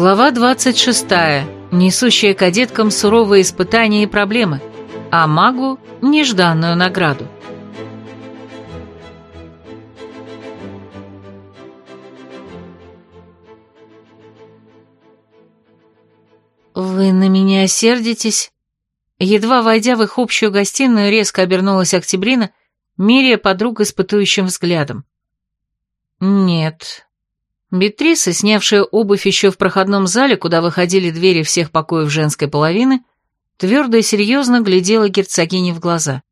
Глава 26. Несущая кадеткам суровые испытания и проблемы, а магу – нежданную награду. «Вы на меня сердитесь?» Едва войдя в их общую гостиную, резко обернулась Октябрина, меряя подруг испытующим взглядом. «Нет, Бетриса, снявшая обувь еще в проходном зале, куда выходили двери всех покоев женской половины, твердо и серьезно глядела герцогине в глаза.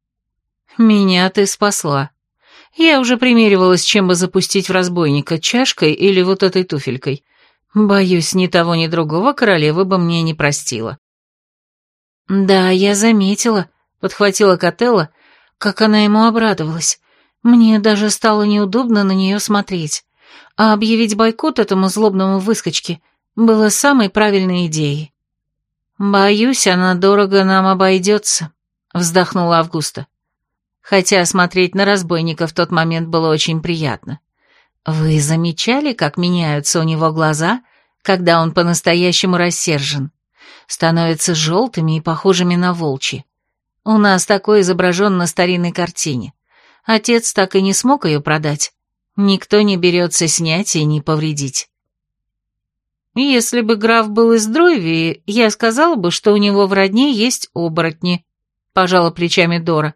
«Меня ты спасла. Я уже примеривалась, чем бы запустить в разбойника, чашкой или вот этой туфелькой. Боюсь, ни того, ни другого королева бы мне не простила». «Да, я заметила», — подхватила Котелла, как она ему обрадовалась. «Мне даже стало неудобно на нее смотреть» а объявить бойкот этому злобному выскочке было самой правильной идеей. «Боюсь, она дорого нам обойдется», — вздохнула Августа. Хотя смотреть на разбойника в тот момент было очень приятно. Вы замечали, как меняются у него глаза, когда он по-настоящему рассержен? Становятся желтыми и похожими на волчьи. У нас такое изображен на старинной картине. Отец так и не смог ее продать, Никто не берется снять и не повредить. Если бы граф был из Дройвии, я сказала бы, что у него в родне есть оборотни, пожала плечами Дора.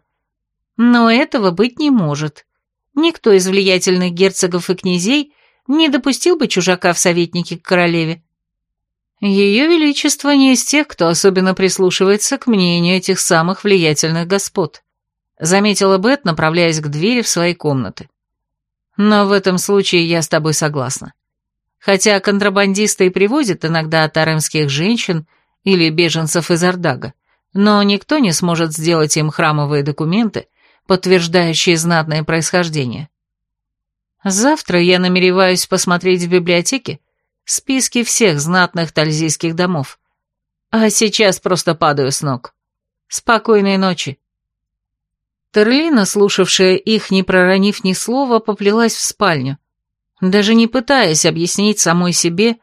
Но этого быть не может. Никто из влиятельных герцогов и князей не допустил бы чужака в советники к королеве. Ее Величество не из тех, кто особенно прислушивается к мнению этих самых влиятельных господ, заметила Бет, направляясь к двери в своей комнаты. Но в этом случае я с тобой согласна. Хотя контрабандисты и привозят иногда таремских женщин или беженцев из Ордага, но никто не сможет сделать им храмовые документы, подтверждающие знатное происхождение. Завтра я намереваюсь посмотреть в библиотеке списки всех знатных тальзийских домов. А сейчас просто падаю с ног. Спокойной ночи. Терлина, слушавшая их, не проронив ни слова, поплелась в спальню, даже не пытаясь объяснить самой себе,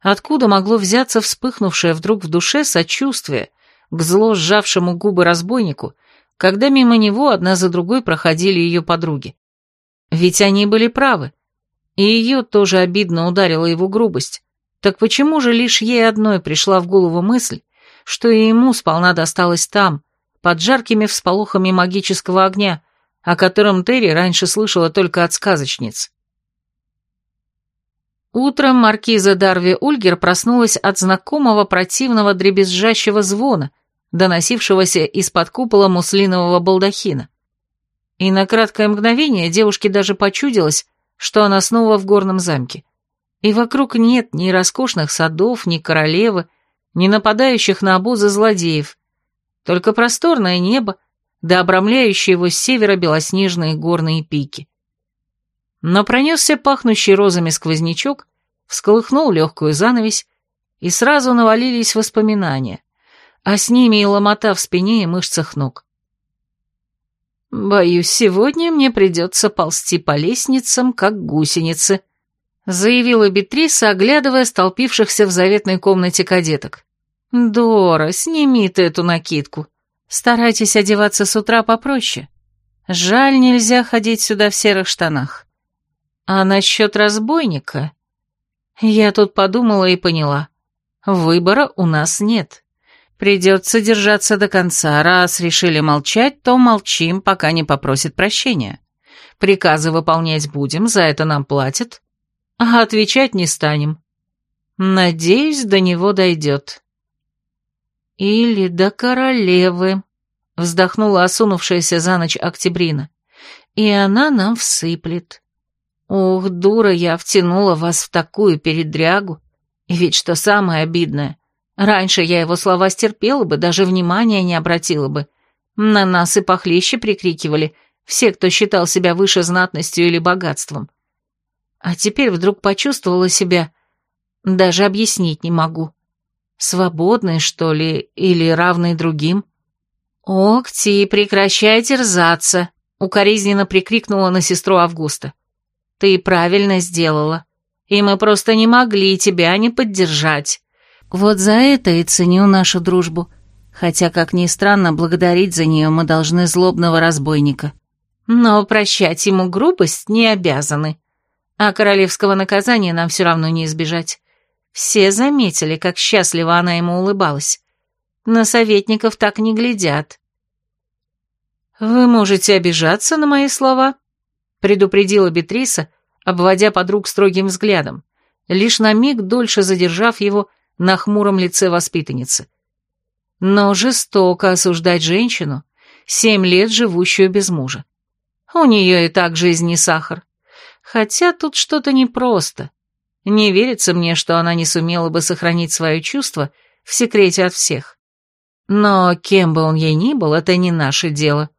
откуда могло взяться вспыхнувшее вдруг в душе сочувствие к зло сжавшему губы разбойнику, когда мимо него одна за другой проходили ее подруги. Ведь они были правы, и ее тоже обидно ударила его грубость. Так почему же лишь ей одной пришла в голову мысль, что и ему сполна досталось там, под жаркими всполохами магического огня, о котором Терри раньше слышала только от сказочниц. Утром маркиза Дарви Ульгер проснулась от знакомого противного дребезжащего звона, доносившегося из-под купола муслинового балдахина. И на краткое мгновение девушке даже почудилось, что она снова в горном замке. И вокруг нет ни роскошных садов, ни королевы, ни нападающих на обозы злодеев, только просторное небо, да обрамляющие его с севера белоснежные горные пики. Но пронесся пахнущий розами сквознячок, всколыхнул легкую занавесь, и сразу навалились воспоминания, а с ними и ломота в спине и мышцах ног. «Боюсь, сегодня мне придется ползти по лестницам, как гусеницы», заявила Бетриса, оглядывая столпившихся в заветной комнате кадеток. «Дора, сними ты эту накидку. Старайтесь одеваться с утра попроще. Жаль, нельзя ходить сюда в серых штанах. А насчет разбойника...» Я тут подумала и поняла. Выбора у нас нет. Придется держаться до конца. Раз решили молчать, то молчим, пока не попросит прощения. Приказы выполнять будем, за это нам платят. А отвечать не станем. Надеюсь, до него дойдет. «Или до королевы», — вздохнула осунувшаяся за ночь Октябрина. «И она нам всыплет. Ох, дура, я втянула вас в такую передрягу. И ведь что самое обидное, раньше я его слова стерпела бы, даже внимания не обратила бы. На нас и похлеще прикрикивали все, кто считал себя выше знатностью или богатством. А теперь вдруг почувствовала себя... Даже объяснить не могу. Свободный, что ли, или равный другим? «Окти, прекращай терзаться!» — укоризненно прикрикнула на сестру Августа. «Ты правильно сделала, и мы просто не могли тебя не поддержать. Вот за это и ценю нашу дружбу, хотя, как ни странно, благодарить за нее мы должны злобного разбойника. Но прощать ему грубость не обязаны, а королевского наказания нам все равно не избежать. Все заметили, как счастливо она ему улыбалась. На советников так не глядят. «Вы можете обижаться на мои слова», — предупредила Бетриса, обводя подруг строгим взглядом, лишь на миг дольше задержав его на хмуром лице воспитанницы. Но жестоко осуждать женщину, семь лет живущую без мужа. У нее и так жизнь не сахар. Хотя тут что-то непросто. Не верится мне, что она не сумела бы сохранить свое чувство в секрете от всех. Но кем бы он ей ни был, это не наше дело.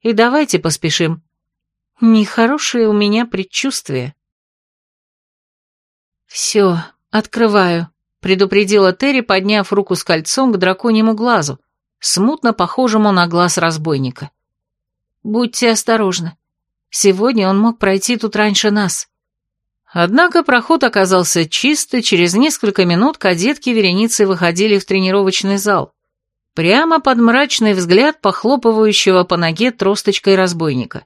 И давайте поспешим. Нехорошее у меня предчувствие. «Все, открываю», — предупредила Терри, подняв руку с кольцом к драконьему глазу, смутно похожему на глаз разбойника. «Будьте осторожны. Сегодня он мог пройти тут раньше нас». Однако проход оказался чист, и через несколько минут кадетки вереницы выходили в тренировочный зал, прямо под мрачный взгляд похлопывающего по ноге тросточкой разбойника.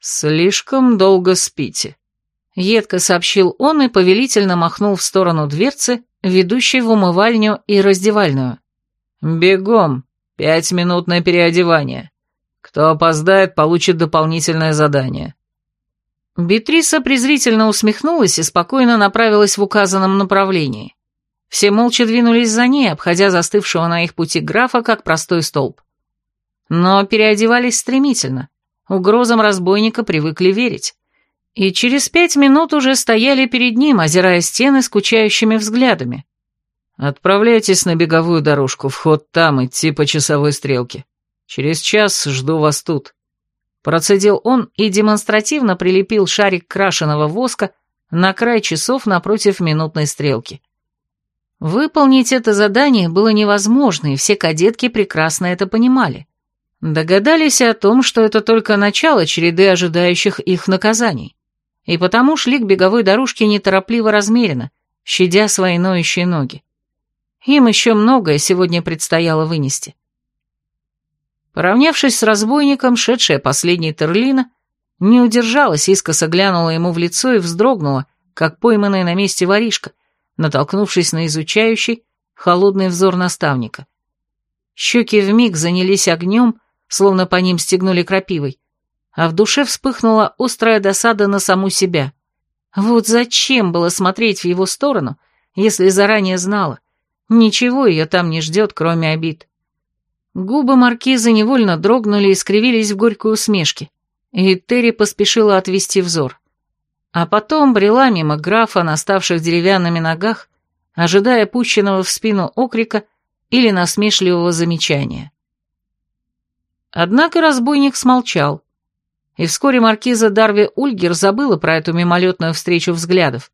«Слишком долго спите», — едко сообщил он и повелительно махнул в сторону дверцы, ведущей в умывальню и раздевальную. «Бегом! Пять минут на переодевание. Кто опоздает, получит дополнительное задание». Бетриса презрительно усмехнулась и спокойно направилась в указанном направлении. Все молча двинулись за ней, обходя застывшего на их пути графа, как простой столб. Но переодевались стремительно. Угрозам разбойника привыкли верить. И через пять минут уже стояли перед ним, озирая стены скучающими взглядами. «Отправляйтесь на беговую дорожку, вход там, идти по часовой стрелке. Через час жду вас тут». Процедил он и демонстративно прилепил шарик крашеного воска на край часов напротив минутной стрелки. Выполнить это задание было невозможно, и все кадетки прекрасно это понимали. Догадались о том, что это только начало череды ожидающих их наказаний, и потому шли к беговой дорожке неторопливо размеренно, щадя свои ноющие ноги. Им еще многое сегодня предстояло вынести. Поравнявшись с разбойником, шедшая последней Терлина, не удержалась, искоса глянула ему в лицо и вздрогнула, как пойманная на месте воришка, натолкнувшись на изучающий, холодный взор наставника. Щеки вмиг занялись огнем, словно по ним стегнули крапивой, а в душе вспыхнула острая досада на саму себя. Вот зачем было смотреть в его сторону, если заранее знала, ничего ее там не ждет, кроме обид. Губы маркиза невольно дрогнули и скривились в горькой усмешке, и Терри поспешила отвести взор а потом брела мимо графа на ставших деревянными ногах, ожидая пущенного в спину окрика или насмешливого замечания. Однако разбойник смолчал, и вскоре маркиза Дарви Ульгер забыла про эту мимолетную встречу взглядов.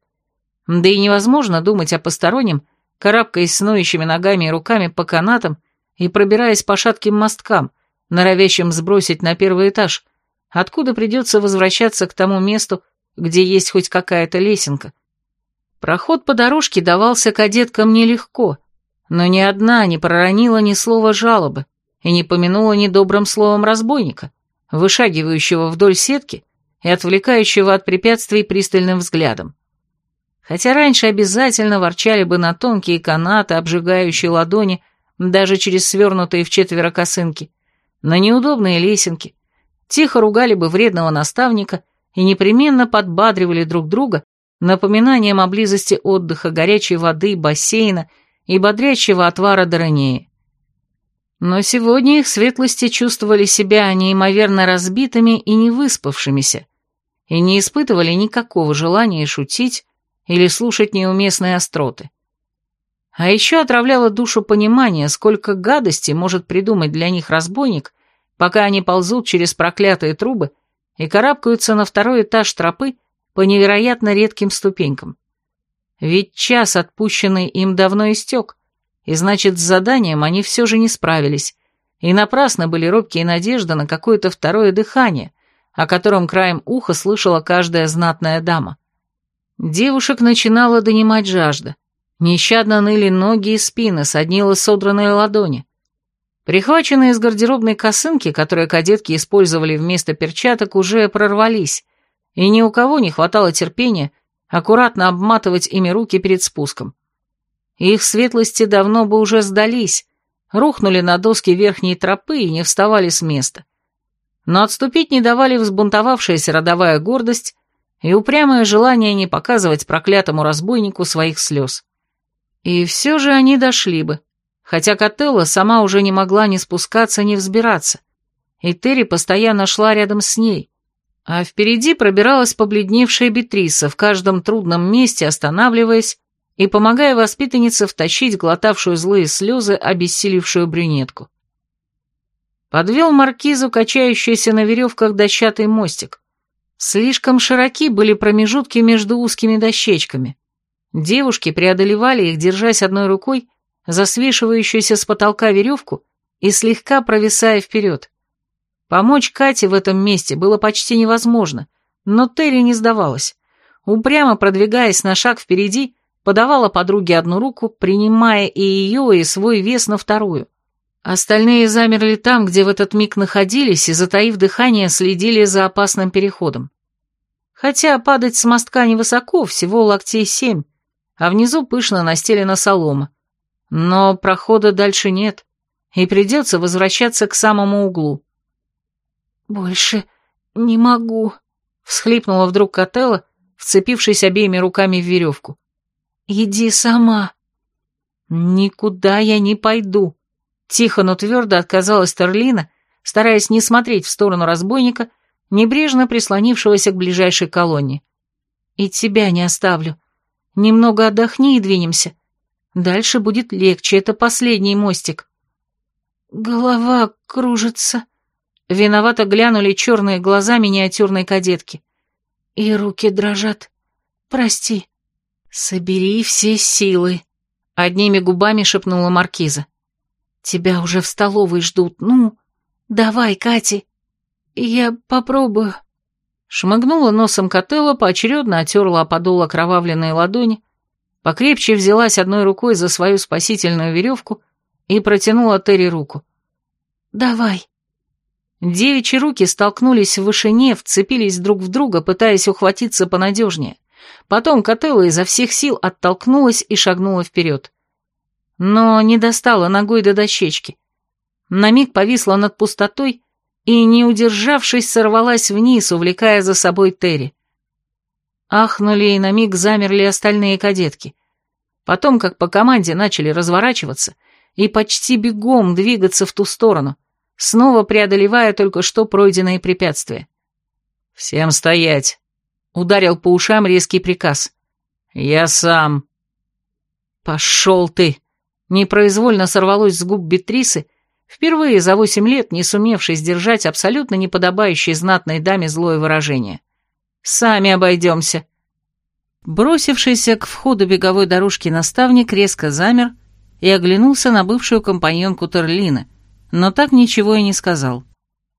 Да и невозможно думать о постороннем, карабкаясь с ногами и руками по канатам и пробираясь по шатким мосткам, норовящим сбросить на первый этаж, откуда придется возвращаться к тому месту, где есть хоть какая-то лесенка. Проход по дорожке давался кадеткам нелегко, но ни одна не проронила ни слова жалобы и не помянула ни добрым словом разбойника, вышагивающего вдоль сетки и отвлекающего от препятствий пристальным взглядом. Хотя раньше обязательно ворчали бы на тонкие канаты, обжигающие ладони, даже через свернутые в четверо косынки, на неудобные лесенки, тихо ругали бы вредного наставника и непременно подбадривали друг друга напоминанием о близости отдыха, горячей воды, бассейна и бодрящего отвара Доронеи. Но сегодня их светлости чувствовали себя неимоверно разбитыми и невыспавшимися, и не испытывали никакого желания шутить или слушать неуместные остроты. А еще отравляло душу понимание, сколько гадости может придумать для них разбойник, пока они ползут через проклятые трубы и карабкаются на второй этаж тропы по невероятно редким ступенькам. Ведь час, отпущенный им, давно истек, и значит, с заданием они все же не справились, и напрасно были робкие надежды на какое-то второе дыхание, о котором краем уха слышала каждая знатная дама. Девушек начинала донимать жажда. Нещадно ныли ноги и спины, соднила содранные ладони. Прихваченные из гардеробной косынки, которые кадетки использовали вместо перчаток, уже прорвались, и ни у кого не хватало терпения аккуратно обматывать ими руки перед спуском. Их светлости давно бы уже сдались, рухнули на доски верхней тропы и не вставали с места. Но отступить не давали взбунтовавшаяся родовая гордость и упрямое желание не показывать проклятому разбойнику своих слез. И все же они дошли бы, хотя Котелла сама уже не могла ни спускаться, ни взбираться, и Терри постоянно шла рядом с ней, а впереди пробиралась побледневшая Бетриса, в каждом трудном месте останавливаясь и помогая воспитаннице втащить глотавшую злые слезы обессилевшую брюнетку. Подвел маркизу, качающийся на веревках дощатый мостик. Слишком широки были промежутки между узкими дощечками. Девушки преодолевали их, держась одной рукой за свешивающуюся с потолка веревку и слегка провисая вперед. Помочь Кате в этом месте было почти невозможно, но Терри не сдавалась. Упрямо продвигаясь на шаг впереди, подавала подруге одну руку, принимая и ее, и свой вес на вторую. Остальные замерли там, где в этот миг находились, и, затаив дыхание, следили за опасным переходом. Хотя падать с мостка невысоко, всего локтей семь, а внизу пышно настелена солома. Но прохода дальше нет, и придется возвращаться к самому углу. «Больше не могу», — всхлипнула вдруг Котелла, вцепившись обеими руками в веревку. «Иди сама». «Никуда я не пойду», — тихо, но твердо отказалась Терлина, стараясь не смотреть в сторону разбойника, небрежно прислонившегося к ближайшей колонне. «И тебя не оставлю. Немного отдохни и двинемся. Дальше будет легче, это последний мостик. Голова кружится. Виновато глянули черные глаза миниатюрной кадетки. И руки дрожат. Прости. Собери все силы. Одними губами шепнула маркиза. Тебя уже в столовой ждут. Ну, давай, Кати. Я попробую. Шмыгнула носом Котелла, поочередно отерла подол окровавленной ладони, покрепче взялась одной рукой за свою спасительную веревку и протянула Терри руку. «Давай». Девичьи руки столкнулись в вышине, вцепились друг в друга, пытаясь ухватиться понадежнее. Потом Котелла изо всех сил оттолкнулась и шагнула вперед. Но не достала ногой до дощечки. На миг повисла над пустотой, и, не удержавшись, сорвалась вниз, увлекая за собой Терри. Ахнули и на миг замерли остальные кадетки. Потом, как по команде, начали разворачиваться и почти бегом двигаться в ту сторону, снова преодолевая только что пройденные препятствия. «Всем стоять!» — ударил по ушам резкий приказ. «Я сам!» «Пошел ты!» — непроизвольно сорвалось с губ Бетрисы, впервые за восемь лет не сумевший сдержать абсолютно неподобающей знатной даме злое выражение. «Сами обойдемся». Бросившийся к входу беговой дорожки наставник резко замер и оглянулся на бывшую компаньонку Терлина, но так ничего и не сказал.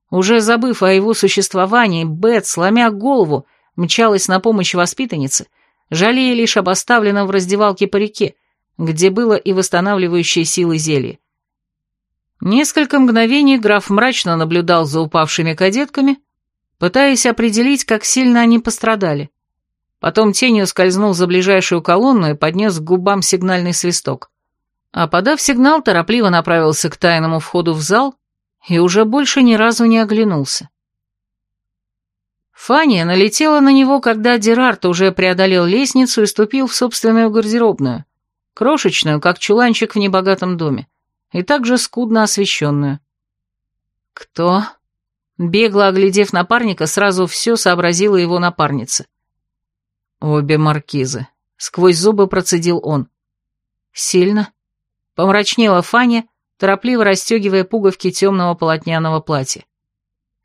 Уже забыв о его существовании, Бет, сломя голову, мчалась на помощь воспитаннице, жалея лишь об оставленном в раздевалке парике, где было и восстанавливающее силы зелье. Несколько мгновений граф мрачно наблюдал за упавшими кадетками, пытаясь определить, как сильно они пострадали. Потом тенью скользнул за ближайшую колонну и поднес к губам сигнальный свисток. А подав сигнал, торопливо направился к тайному входу в зал и уже больше ни разу не оглянулся. Фания налетела на него, когда Дерарт уже преодолел лестницу и ступил в собственную гардеробную, крошечную, как чуланчик в небогатом доме и также скудно освещенную. «Кто?» Бегло оглядев напарника, сразу все сообразила его напарница. «Обе маркизы», — сквозь зубы процедил он. «Сильно?» — помрачнела Фаня, торопливо расстегивая пуговки темного полотняного платья.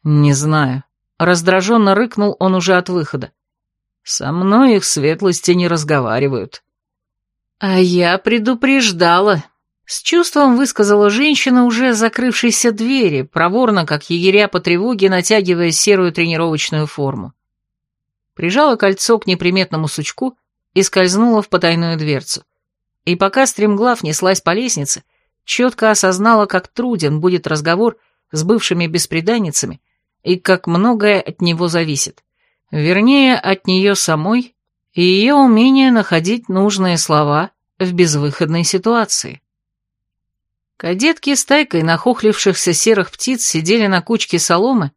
«Не знаю». Раздраженно рыкнул он уже от выхода. «Со мной их светлости не разговаривают». «А я предупреждала», С чувством высказала женщина уже закрывшейся двери, проворно, как егеря по тревоге, натягивая серую тренировочную форму. Прижала кольцо к неприметному сучку и скользнула в потайную дверцу. И пока стремглав неслась по лестнице, четко осознала, как труден будет разговор с бывшими беспреданницами и как многое от него зависит. Вернее, от нее самой и ее умение находить нужные слова в безвыходной ситуации. Кадетки с тайкой нахохлившихся серых птиц сидели на кучке соломы,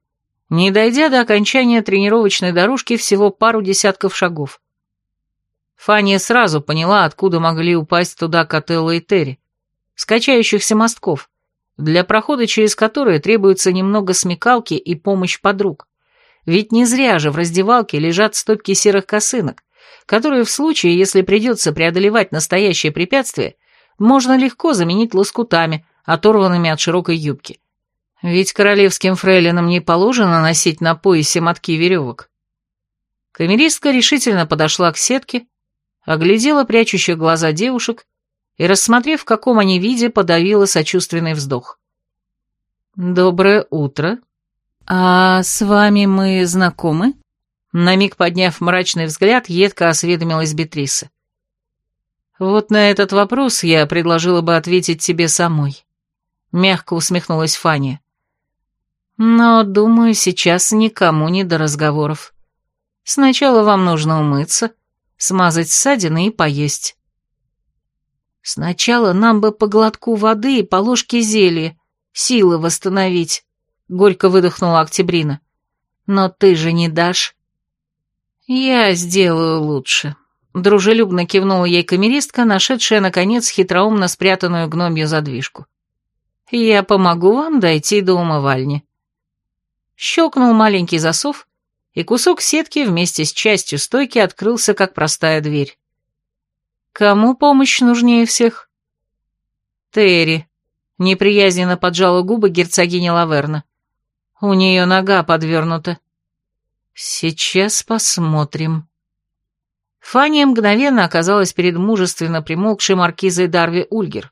не дойдя до окончания тренировочной дорожки всего пару десятков шагов. Фанни сразу поняла, откуда могли упасть туда Котелло и Терри, скачающихся мостков, для прохода через которые требуется немного смекалки и помощь подруг. Ведь не зря же в раздевалке лежат стопки серых косынок, которые в случае, если придется преодолевать настоящее препятствие, можно легко заменить лоскутами, оторванными от широкой юбки. Ведь королевским фрейлинам не положено носить на поясе мотки веревок. Камеристка решительно подошла к сетке, оглядела прячущих глаза девушек и, рассмотрев, в каком они виде, подавила сочувственный вздох. «Доброе утро. А с вами мы знакомы?» На миг подняв мрачный взгляд, едко осведомилась Бетриса. Вот на этот вопрос я предложила бы ответить тебе самой. Мягко усмехнулась Фаня. Но, думаю, сейчас никому не до разговоров. Сначала вам нужно умыться, смазать ссадины и поесть. Сначала нам бы по глотку воды и по ложке зелья, силы восстановить, горько выдохнула Октябрина. Но ты же не дашь. Я сделаю лучше, Дружелюбно кивнула ей камеристка, нашедшая, наконец, хитроумно спрятанную гномью задвижку. «Я помогу вам дойти до умывальни». Щелкнул маленький засов, и кусок сетки вместе с частью стойки открылся, как простая дверь. «Кому помощь нужнее всех?» «Терри», — неприязненно поджала губы герцогиня Лаверна. «У нее нога подвернута». «Сейчас посмотрим». Фания мгновенно оказалась перед мужественно примолкшей маркизой Дарви Ульгер.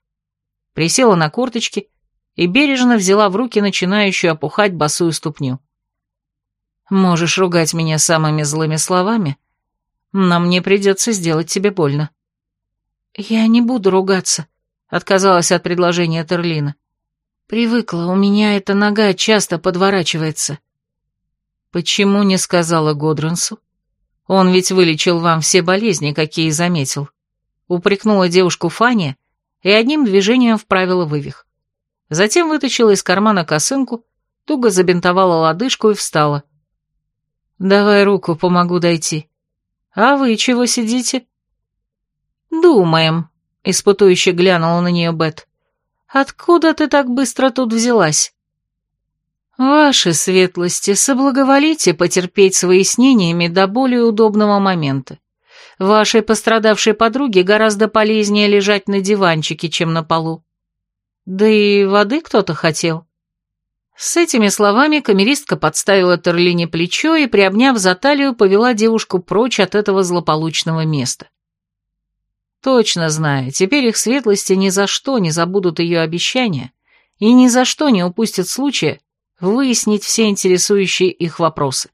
Присела на корточки и бережно взяла в руки начинающую опухать босую ступню. «Можешь ругать меня самыми злыми словами, но мне придется сделать тебе больно». «Я не буду ругаться», — отказалась от предложения Терлина. «Привыкла, у меня эта нога часто подворачивается». «Почему не сказала Годрансу?» Он ведь вылечил вам все болезни, какие заметил. Упрекнула девушку Фания и одним движением вправила вывих. Затем вытащила из кармана косынку, туго забинтовала лодыжку и встала. «Давай руку, помогу дойти. А вы чего сидите?» «Думаем», — испытующе глянула на нее Бет. «Откуда ты так быстро тут взялась?» «Ваши светлости, соблаговолите потерпеть с выяснениями до более удобного момента. Вашей пострадавшей подруге гораздо полезнее лежать на диванчике, чем на полу. Да и воды кто-то хотел». С этими словами камеристка подставила Терлине плечо и, приобняв за талию, повела девушку прочь от этого злополучного места. Точно зная, теперь их светлости ни за что не забудут ее обещания и ни за что не упустят случая выяснить все интересующие их вопросы.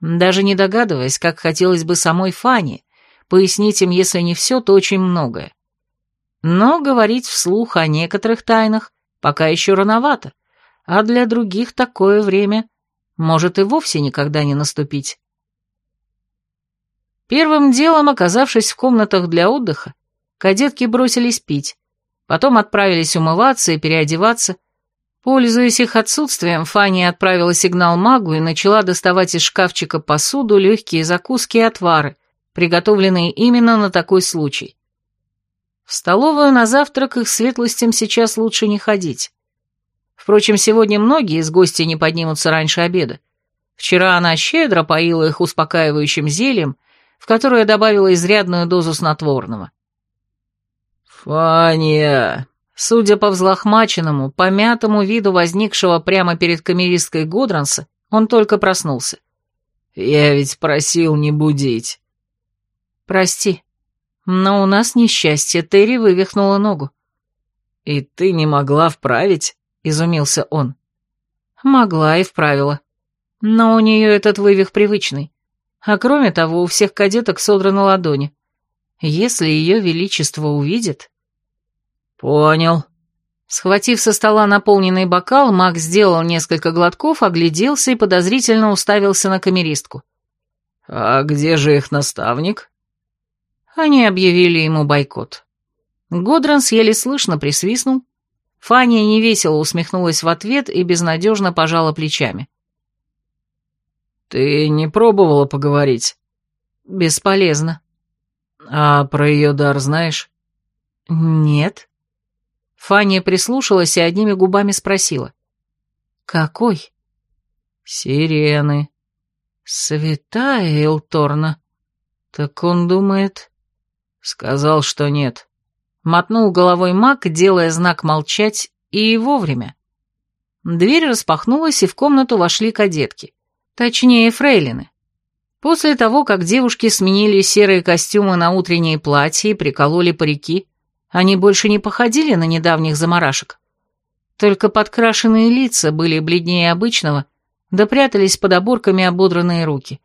Даже не догадываясь, как хотелось бы самой Фане, пояснить им, если не все, то очень многое. Но говорить вслух о некоторых тайнах пока еще рановато, а для других такое время может и вовсе никогда не наступить. Первым делом, оказавшись в комнатах для отдыха, кадетки бросились пить, потом отправились умываться и переодеваться, Пользуясь их отсутствием, Фанни отправила сигнал магу и начала доставать из шкафчика посуду, легкие закуски и отвары, приготовленные именно на такой случай. В столовую на завтрак их светлостям сейчас лучше не ходить. Впрочем, сегодня многие из гостей не поднимутся раньше обеда. Вчера она щедро поила их успокаивающим зельем, в которое добавила изрядную дозу снотворного. «Фаня!» Судя по взлохмаченному, помятому виду возникшего прямо перед камеристкой Гудранса, он только проснулся. «Я ведь просил не будить». «Прости, но у нас несчастье, Терри вывихнула ногу». «И ты не могла вправить?» — изумился он. «Могла и вправила. Но у нее этот вывих привычный. А кроме того, у всех кадеток содраны ладони. Если ее величество увидит...» «Понял». Схватив со стола наполненный бокал, маг сделал несколько глотков, огляделся и подозрительно уставился на камеристку. «А где же их наставник?» Они объявили ему бойкот. Годранс еле слышно присвистнул. Фания невесело усмехнулась в ответ и безнадежно пожала плечами. «Ты не пробовала поговорить?» «Бесполезно». «А про ее дар знаешь?» «Нет». Фания прислушалась и одними губами спросила. «Какой?» «Сирены». «Святая Элторна. Так он думает...» Сказал, что нет. Мотнул головой маг, делая знак молчать, и вовремя. Дверь распахнулась, и в комнату вошли кадетки. Точнее, фрейлины. После того, как девушки сменили серые костюмы на утренние платья и прикололи парики, они больше не походили на недавних заморашек. Только подкрашенные лица были бледнее обычного, да прятались под оборками ободранные руки.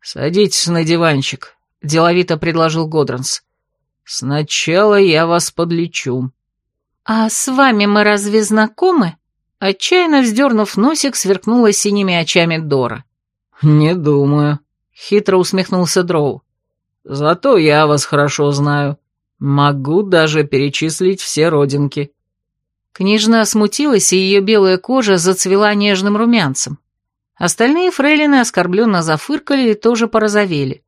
«Садитесь на диванчик», деловито предложил Годранс. «Сначала я вас подлечу». «А с вами мы разве знакомы?» Отчаянно вздернув носик, сверкнула синими очами Дора. «Не думаю», — хитро усмехнулся Дроу. «Зато я вас хорошо знаю. Могу даже перечислить все родинки». Княжна смутилась, и ее белая кожа зацвела нежным румянцем. Остальные фрейлины оскорбленно зафыркали и тоже порозовели.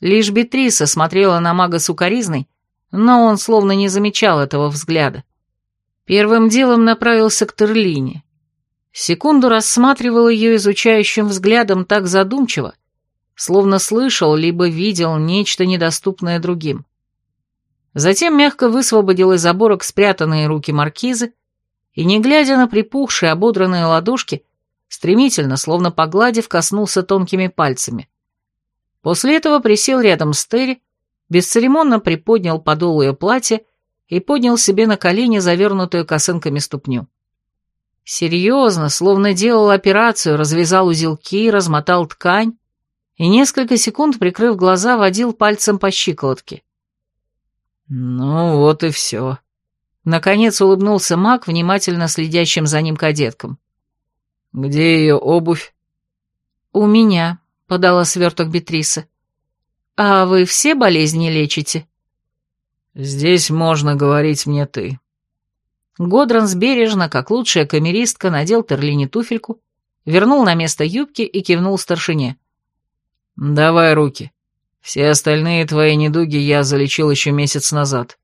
Лишь Бетриса смотрела на мага сукоризной, но он словно не замечал этого взгляда. Первым делом направился к Терлине. Секунду рассматривал ее изучающим взглядом так задумчиво, словно слышал либо видел нечто недоступное другим. Затем мягко высвободил из оборок спрятанные руки маркизы и, не глядя на припухшие ободранные ладошки, стремительно, словно погладив, коснулся тонкими пальцами. После этого присел рядом с Терри, бесцеремонно приподнял подол ее платья и поднял себе на колени завернутую косынками ступню. Серьезно, словно делал операцию, развязал узелки, размотал ткань и несколько секунд, прикрыв глаза, водил пальцем по щиколотке. «Ну вот и все». Наконец улыбнулся маг, внимательно следящим за ним кадеткам. «Где ее обувь?» «У меня», подала сверток Бетриса. «А вы все болезни лечите?» «Здесь можно говорить мне ты». Годранс бережно, как лучшая камеристка, надел Терлине туфельку, вернул на место юбки и кивнул старшине. «Давай руки. Все остальные твои недуги я залечил еще месяц назад».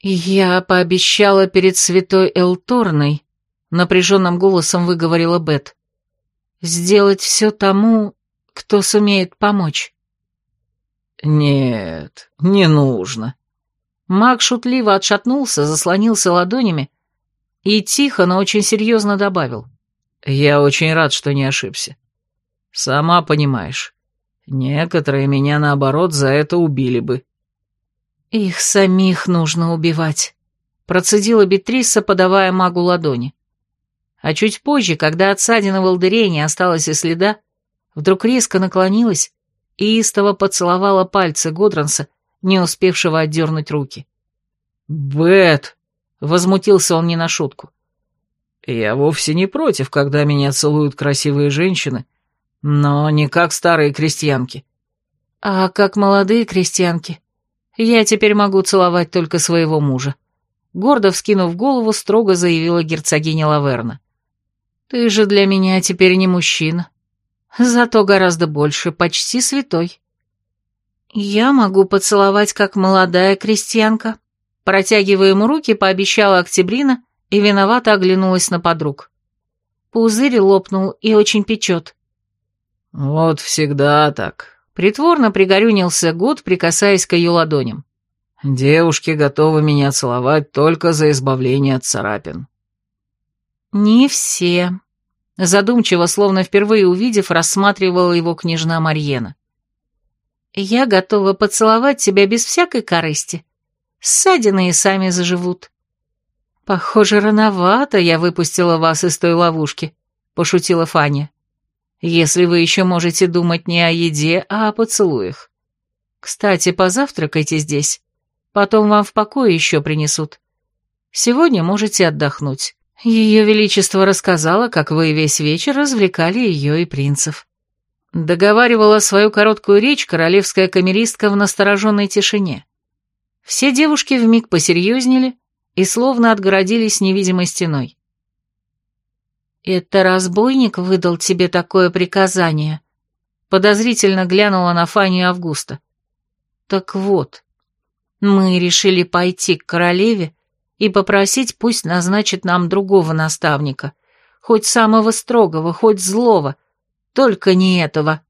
«Я пообещала перед святой Элторной», — напряженным голосом выговорила Бет, — «сделать все тому, кто сумеет помочь. Нет, не нужно. Маг шутливо отшатнулся, заслонился ладонями и тихо, но очень серьезно добавил. Я очень рад, что не ошибся. Сама понимаешь, некоторые меня, наоборот, за это убили бы. Их самих нужно убивать, процедила Бетриса, подавая магу ладони. А чуть позже, когда от ссадины в Алдере не осталось и следа, вдруг резко наклонилась и истово поцеловала пальцы Годранса, не успевшего отдернуть руки. «Бет!» — возмутился он не на шутку. «Я вовсе не против, когда меня целуют красивые женщины, но не как старые крестьянки». «А как молодые крестьянки? Я теперь могу целовать только своего мужа», — гордо вскинув голову, строго заявила герцогиня Лаверна. «Ты же для меня теперь не мужчина, Зато гораздо больше, почти святой. Я могу поцеловать, как молодая крестьянка. Протягивая ему руки, пообещала Октябрина и виновато оглянулась на подруг. Пузырь лопнул и очень печет. Вот всегда так. Притворно пригорюнился год, прикасаясь к ее ладоням. Девушки готовы меня целовать только за избавление от царапин. Не все, Задумчиво, словно впервые увидев, рассматривала его княжна Марьена. «Я готова поцеловать тебя без всякой корысти. Ссадины и сами заживут». «Похоже, рановато я выпустила вас из той ловушки», — пошутила Фаня. «Если вы еще можете думать не о еде, а о поцелуях. Кстати, позавтракайте здесь, потом вам в покое еще принесут. Сегодня можете отдохнуть. Ее Величество рассказала, как вы весь вечер развлекали ее и принцев». Договаривала свою короткую речь королевская камеристка в настороженной тишине. Все девушки вмиг посерьезнели и словно отгородились невидимой стеной. «Это разбойник выдал тебе такое приказание?» Подозрительно глянула на Фанию Августа. «Так вот, мы решили пойти к королеве и попросить, пусть назначит нам другого наставника, хоть самого строгого, хоть злого, только не этого».